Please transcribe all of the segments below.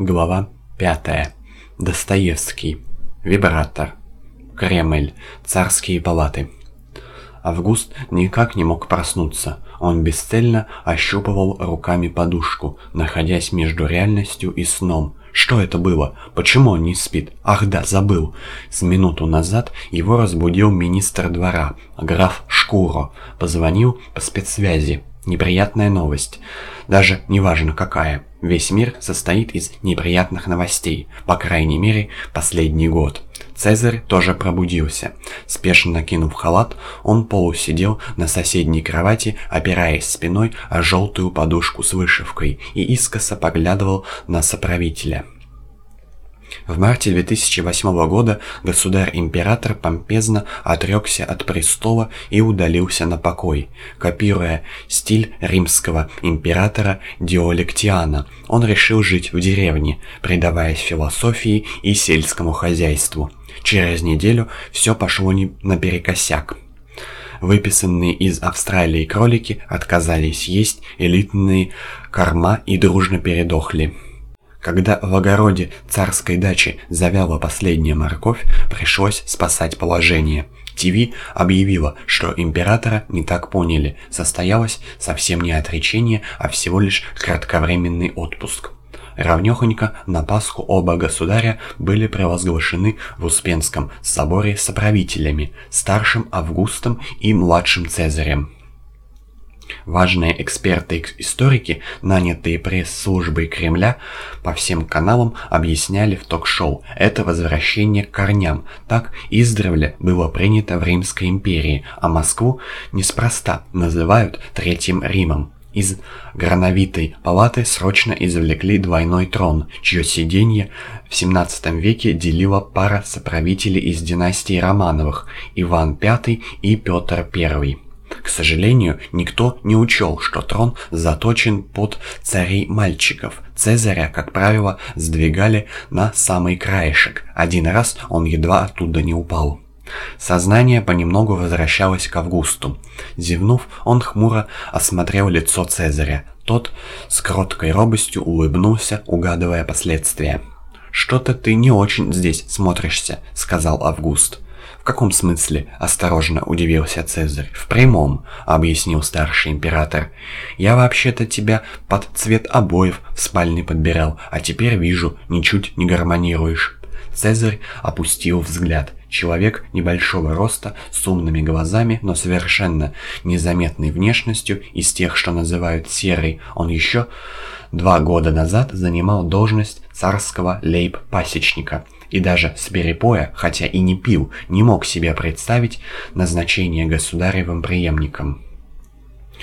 Глава 5. Достоевский. Вибратор. Кремль. Царские палаты. Август никак не мог проснуться. Он бесцельно ощупывал руками подушку, находясь между реальностью и сном. Что это было? Почему он не спит? Ах да, забыл. С минуту назад его разбудил министр двора, граф Шкуро. Позвонил по спецсвязи. Неприятная новость. Даже неважно какая. Весь мир состоит из неприятных новостей, по крайней мере, последний год. Цезарь тоже пробудился. Спешно накинув халат, он полусидел на соседней кровати, опираясь спиной о желтую подушку с вышивкой, и искоса поглядывал на соправителя. В марте 2008 года государь-император помпезно отрекся от престола и удалился на покой. Копируя стиль римского императора Диолектиана, он решил жить в деревне, предаваясь философии и сельскому хозяйству. Через неделю все пошло не наперекосяк. Выписанные из Австралии кролики отказались есть элитные корма и дружно передохли. Когда в огороде царской дачи завяла последняя морковь, пришлось спасать положение. ТВ объявила, что императора не так поняли, состоялось совсем не отречение, а всего лишь кратковременный отпуск. Равнёхонько на Пасху оба государя были провозглашены в Успенском соборе соправителями, старшим Августом и младшим Цезарем. Важные эксперты-историки, нанятые пресс-службой Кремля, по всем каналам объясняли в ток-шоу «это возвращение к корням». Так издревле было принято в Римской империи, а Москву неспроста называют Третьим Римом. Из грановитой палаты срочно извлекли двойной трон, чье сиденье в 17 веке делила пара соправителей из династии Романовых – Иван V и Петр I. К сожалению, никто не учел, что трон заточен под царей мальчиков. Цезаря, как правило, сдвигали на самый краешек. Один раз он едва оттуда не упал. Сознание понемногу возвращалось к Августу. Зевнув, он хмуро осмотрел лицо Цезаря. Тот с кроткой робостью улыбнулся, угадывая последствия. «Что-то ты не очень здесь смотришься», — сказал Август каком смысле?» – осторожно удивился Цезарь. «В прямом», – объяснил старший император. «Я вообще-то тебя под цвет обоев в спальне подбирал, а теперь вижу, ничуть не гармонируешь». Цезарь опустил взгляд. Человек небольшого роста, с умными глазами, но совершенно незаметной внешностью, из тех, что называют серой, он еще два года назад занимал должность царского лейб-пасечника – и даже с перепоя, хотя и не пил, не мог себе представить назначение государевым преемником.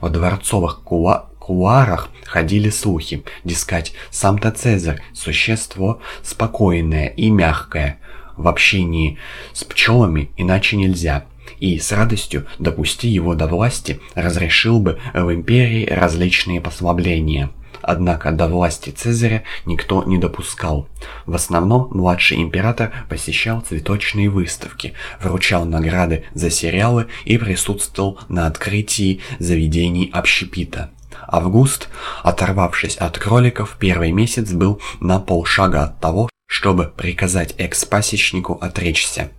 О дворцовых кула кулуарах ходили слухи, дескать, сам-то Цезарь – существо спокойное и мягкое, в общении с пчелами иначе нельзя – и с радостью, допусти его до власти, разрешил бы в империи различные послабления – Однако до власти Цезаря никто не допускал. В основном младший император посещал цветочные выставки, вручал награды за сериалы и присутствовал на открытии заведений общепита. Август, оторвавшись от кроликов, первый месяц был на полшага от того, чтобы приказать экс-пасечнику отречься.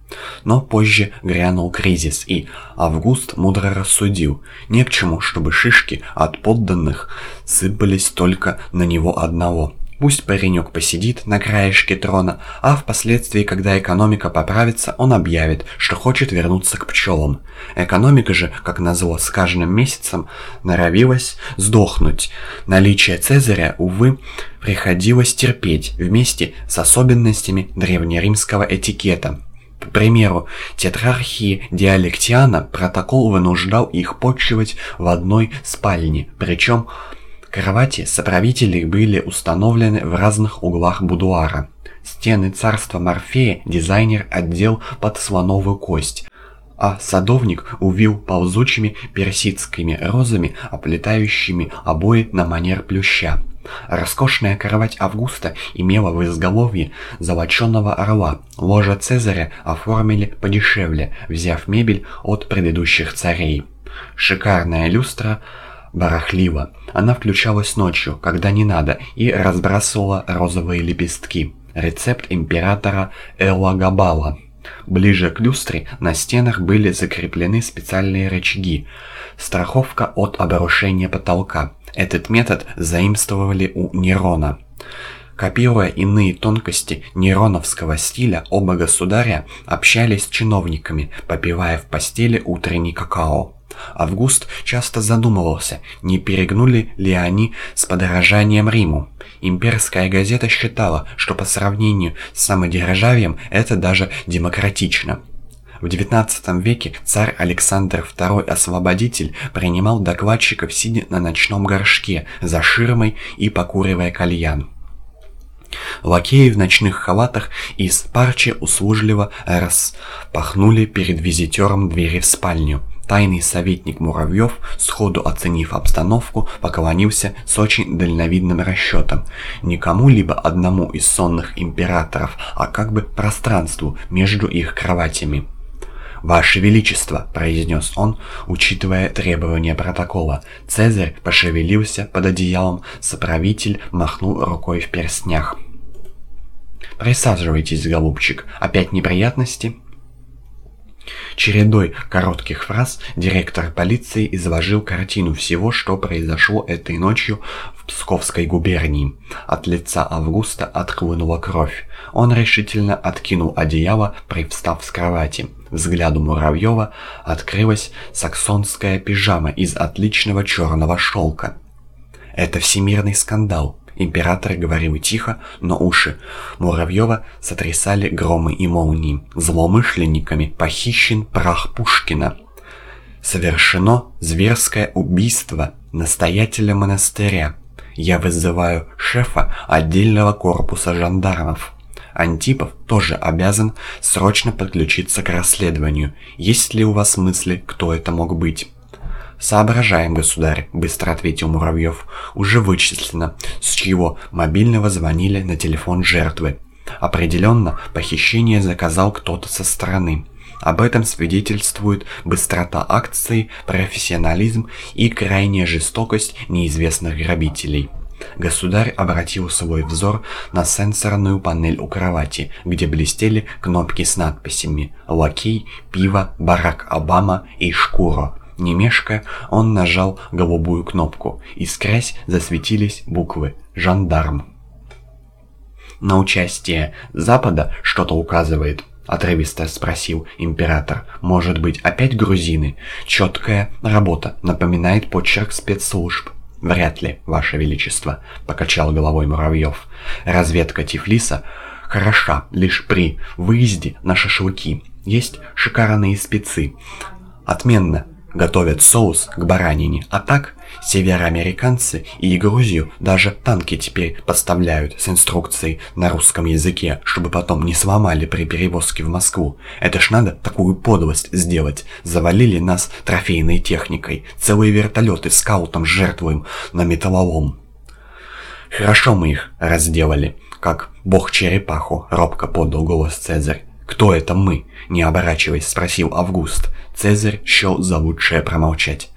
Но позже грянул кризис, и Август мудро рассудил, не к чему, чтобы шишки от подданных сыпались только на него одного. Пусть паренек посидит на краешке трона, а впоследствии, когда экономика поправится, он объявит, что хочет вернуться к пчелам. Экономика же, как назло, с каждым месяцем норовилась сдохнуть. Наличие Цезаря, увы, приходилось терпеть вместе с особенностями древнеримского этикета. К примеру, тетрархии Диалектиана протокол вынуждал их почивать в одной спальне, причем Кровати соправителей были установлены в разных углах будуара. Стены царства Морфея дизайнер отдел под слоновую кость, а садовник увил ползучими персидскими розами, оплетающими обои на манер плюща. Роскошная кровать Августа имела в изголовье золоченого орла. Ложа Цезаря оформили подешевле, взяв мебель от предыдущих царей. Шикарная люстра барахлива. Она включалась ночью, когда не надо, и разбрасывала розовые лепестки. Рецепт императора Элагабала. Ближе к люстре на стенах были закреплены специальные рычаги. Страховка от обрушения потолка. Этот метод заимствовали у Нерона. Копируя иные тонкости нейроновского стиля, оба государя общались с чиновниками, попивая в постели утренний какао. Август часто задумывался, не перегнули ли они с подорожанием Риму. Имперская газета считала, что по сравнению с самодержавием это даже демократично. В XIX веке царь Александр II Освободитель принимал докладчиков сидя на ночном горшке за ширмой и покуривая кальян. Лакеи в ночных халатах из парчи услужливо распахнули перед визитером двери в спальню. Тайный советник Муравьев, сходу оценив обстановку, поклонился с очень дальновидным расчетом. Не кому-либо одному из сонных императоров, а как бы пространству между их кроватями. «Ваше Величество», — произнес он, учитывая требования протокола. Цезарь пошевелился под одеялом, соправитель махнул рукой в перстнях. «Присаживайтесь, голубчик. Опять неприятности?» Чередой коротких фраз директор полиции изложил картину всего, что произошло этой ночью в Псковской губернии. От лица Августа отхлынула кровь. Он решительно откинул одеяло, привстав с кровати. Взгляду Муравьева открылась саксонская пижама из отличного черного шелка. «Это всемирный скандал», Император говорил тихо, но уши Муравьева сотрясали громы и молнии. Злоумышленниками похищен прах Пушкина. Совершено зверское убийство настоятеля монастыря. Я вызываю шефа отдельного корпуса жандармов. Антипов тоже обязан срочно подключиться к расследованию. Есть ли у вас мысли, кто это мог быть? «Соображаем, государь», — быстро ответил Муравьев. «Уже вычислено, с чьего мобильного звонили на телефон жертвы. Определенно, похищение заказал кто-то со стороны». Об этом свидетельствует быстрота акции, профессионализм и крайняя жестокость неизвестных грабителей. Государь обратил свой взор на сенсорную панель у кровати, где блестели кнопки с надписями «Лакей», «Пиво», «Барак Обама» и «Шкуро». Не мешкая, он нажал голубую кнопку. Искрясь засветились буквы «Жандарм». «На участие Запада что-то указывает?» — отрывисто спросил император. «Может быть, опять грузины? Четкая работа, напоминает почерк спецслужб». «Вряд ли, Ваше Величество», — покачал головой Муравьев. «Разведка Тифлиса хороша лишь при выезде на шашлыки. Есть шикарные спецы. Отменно готовят соус к баранине, а так североамериканцы и Грузию даже танки теперь подставляют с инструкцией на русском языке, чтобы потом не сломали при перевозке в Москву. Это ж надо такую подлость сделать. Завалили нас трофейной техникой, целые вертолеты скаутом жертвуем на металлолом. Хорошо мы их разделали, как бог черепаху, робко подал голос Цезарь. «Кто это мы?» — не оборачиваясь, спросил Август. Цезарь счел за лучшее промолчать.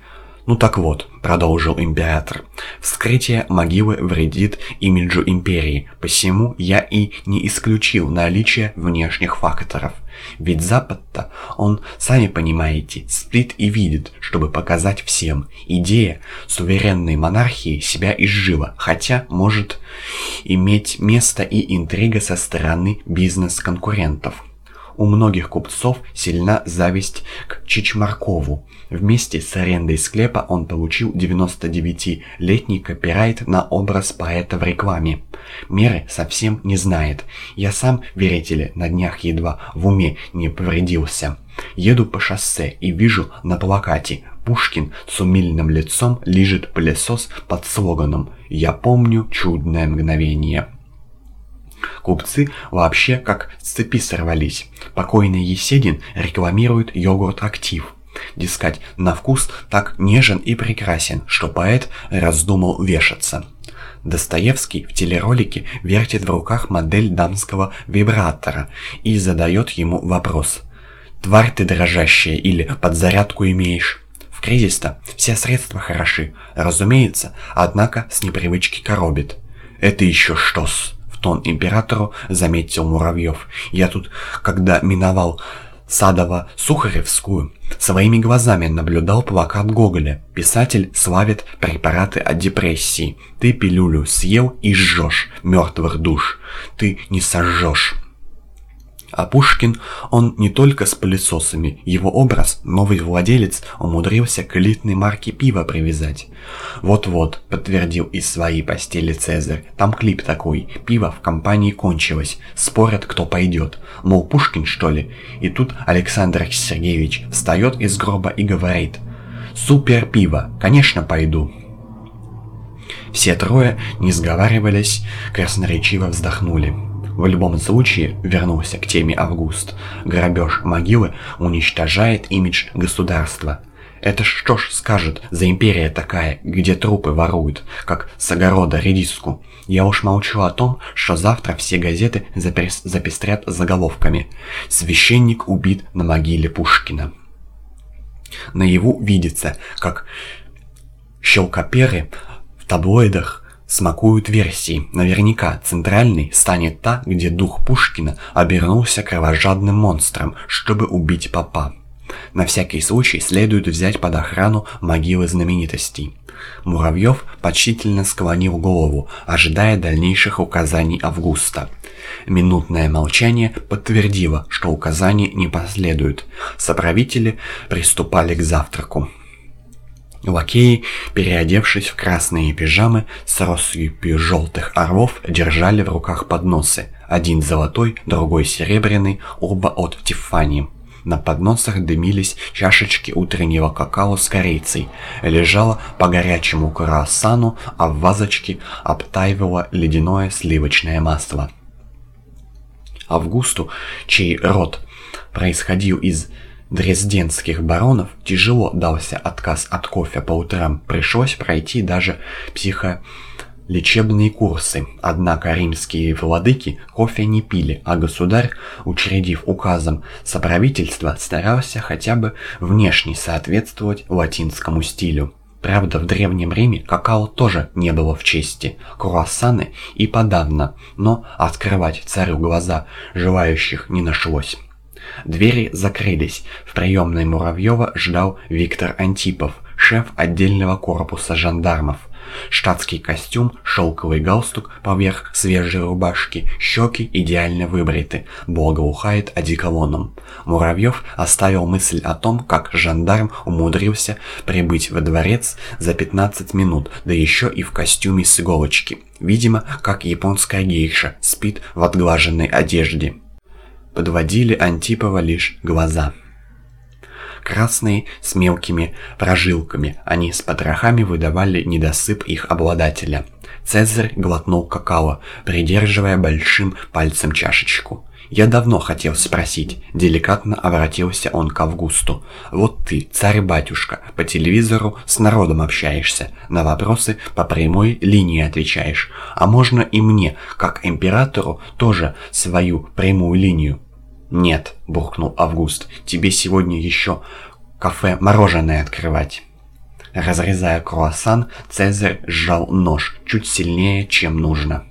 «Ну так вот», — продолжил император, — «вскрытие могилы вредит имиджу империи, посему я и не исключил наличие внешних факторов. Ведь Запад-то, он, сами понимаете, спит и видит, чтобы показать всем. Идея суверенной монархии себя изжила, хотя может иметь место и интрига со стороны бизнес-конкурентов». У многих купцов сильна зависть к Чичмаркову. Вместе с арендой склепа он получил 99-летний копирайт на образ поэта в рекламе. Меры совсем не знает. Я сам, верите ли, на днях едва в уме не повредился. Еду по шоссе и вижу на плакате Пушкин с умильным лицом лижет пылесос под слоганом «Я помню чудное мгновение». Купцы вообще как с цепи сорвались. Покойный Еседин рекламирует йогурт «Актив». Дескать, на вкус так нежен и прекрасен, что поэт раздумал вешаться. Достоевский в телеролике вертит в руках модель дамского вибратора и задает ему вопрос. «Тварь ты дрожащая или подзарядку имеешь?» В кризис-то все средства хороши, разумеется, однако с непривычки коробит. Это еще что-с? Тон императору заметил Муравьев. Я тут, когда миновал Садово-Сухаревскую, своими глазами наблюдал плакат Гоголя. Писатель славит препараты от депрессии. Ты пилюлю съел и жжешь мертвых душ. Ты не сожжешь. А Пушкин, он не только с пылесосами, его образ, новый владелец, умудрился к элитной марке пива привязать. Вот-вот, подтвердил из своей постели Цезарь, там клип такой, пиво в компании кончилось, спорят, кто пойдет, мол, Пушкин что ли? И тут Александр Сергеевич встает из гроба и говорит, супер пиво, конечно пойду. Все трое, не сговаривались, красноречиво вздохнули. В любом случае, вернулся к теме Август, грабеж могилы уничтожает имидж государства. Это что ж скажет за империя такая, где трупы воруют, как с огорода редиску? Я уж молчу о том, что завтра все газеты запестрят заголовками «Священник убит на могиле Пушкина». Наяву видится, как щелкоперы в таблоидах смакуют версии. Наверняка центральной станет та, где дух Пушкина обернулся кровожадным монстром, чтобы убить папа. На всякий случай следует взять под охрану могилы знаменитостей. Муравьев почтительно склонил голову, ожидая дальнейших указаний Августа. Минутное молчание подтвердило, что указаний не последует. Соправители приступали к завтраку. Лакеи, переодевшись в красные пижамы с россыпью желтых орлов, держали в руках подносы. Один золотой, другой серебряный, оба от Тиффани. На подносах дымились чашечки утреннего какао с корицей. Лежало по горячему круассану, а в вазочке обтаивало ледяное сливочное масло. Августу, чей род происходил из дрезденских баронов тяжело дался отказ от кофе по утрам, пришлось пройти даже психолечебные курсы. Однако римские владыки кофе не пили, а государь, учредив указом соправительства, старался хотя бы внешне соответствовать латинскому стилю. Правда, в Древнем Риме какао тоже не было в чести, круассаны и подавно, но открывать царю глаза желающих не нашлось. Двери закрылись. В приемной Муравьева ждал Виктор Антипов, шеф отдельного корпуса жандармов. Штатский костюм, шелковый галстук поверх свежей рубашки, щеки идеально выбриты, благоухает одеколоном. Муравьев оставил мысль о том, как жандарм умудрился прибыть во дворец за 15 минут, да еще и в костюме с иголочки. Видимо, как японская гейша спит в отглаженной одежде подводили Антипова лишь глаза. Красные с мелкими прожилками, они с потрохами выдавали недосып их обладателя. Цезарь глотнул какао, придерживая большим пальцем чашечку. «Я давно хотел спросить», — деликатно обратился он к Августу. «Вот ты, царь-батюшка, по телевизору с народом общаешься, на вопросы по прямой линии отвечаешь, а можно и мне, как императору, тоже свою прямую линию?» «Нет», — буркнул Август, — «тебе сегодня еще кафе мороженое открывать». Разрезая круассан, Цезарь сжал нож чуть сильнее, чем нужно.